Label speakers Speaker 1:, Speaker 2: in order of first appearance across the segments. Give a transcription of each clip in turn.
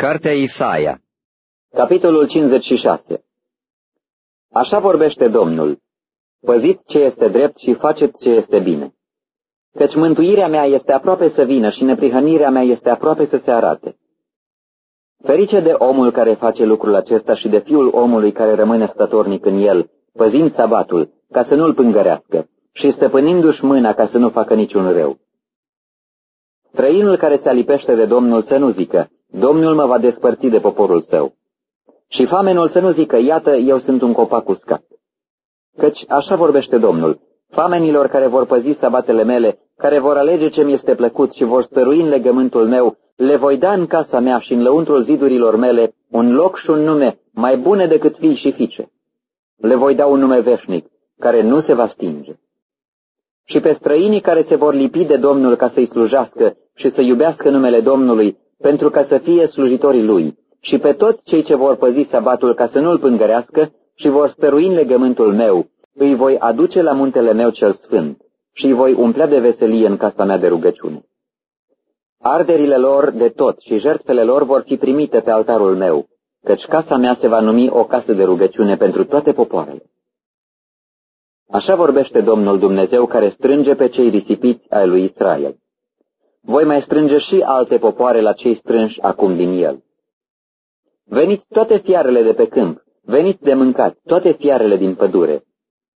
Speaker 1: Cartea Isaia
Speaker 2: Capitolul 56 Așa vorbește Domnul, păziți ce este drept și faceți ce este bine. Căci mântuirea mea este aproape să vină și neprihănirea mea este aproape să se arate. Ferice de omul care face lucrul acesta și de fiul omului care rămâne stătornic în el, păzind sabatul, ca să nu-l pângărească, și stăpânindu-și mâna ca să nu facă niciun rău. Străinul care se alipește de Domnul să nu zică, Domnul mă va despărți de poporul său. Și famenul să nu zică, iată, eu sunt un copac uscat. Căci așa vorbește Domnul, famenilor care vor păzi sabatele mele, care vor alege ce mi este plăcut și vor stărui în legământul meu, le voi da în casa mea și în lăuntrul zidurilor mele un loc și un nume mai bune decât fii și fiice. Le voi da un nume veșnic, care nu se va stinge. Și pe străinii care se vor lipi de Domnul ca să-i slujească și să iubească numele Domnului, pentru ca să fie slujitorii lui, și pe toți cei ce vor păzi sabatul ca să nu-l pângărească și vor stărui în legământul meu, îi voi aduce la muntele meu cel sfânt și îi voi umplea de veselie în casa mea de rugăciune. Arderile lor de tot și jertfele lor vor fi primite pe altarul meu, căci casa mea se va numi o casă de rugăciune pentru toate popoarele. Așa vorbește Domnul Dumnezeu care strânge pe cei risipiți ai lui Israel voi mai strânge și alte popoare la cei strânși acum din el. Veniți toate fiarele de pe câmp, veniți de mâncat, toate fiarele din pădure.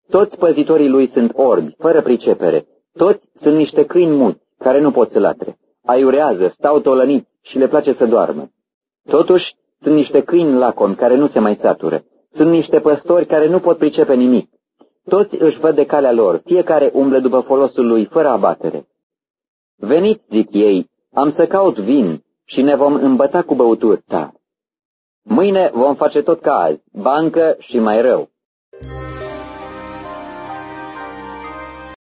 Speaker 2: Toți păzitorii lui sunt orbi, fără pricepere, toți sunt niște câini muți, care nu pot să latre. Aiurează, stau tolăniți și le place să doarmă. Totuși, sunt niște câini lacomi care nu se mai satură. Sunt niște păstori care nu pot pricepe nimic. Toți își văd de calea lor, fiecare umble după folosul lui, fără abatere. Veniți, zic ei, am să caut vin și ne vom îmbăta cu băuturi tari. Mâine vom face tot ca azi, bancă și mai rău.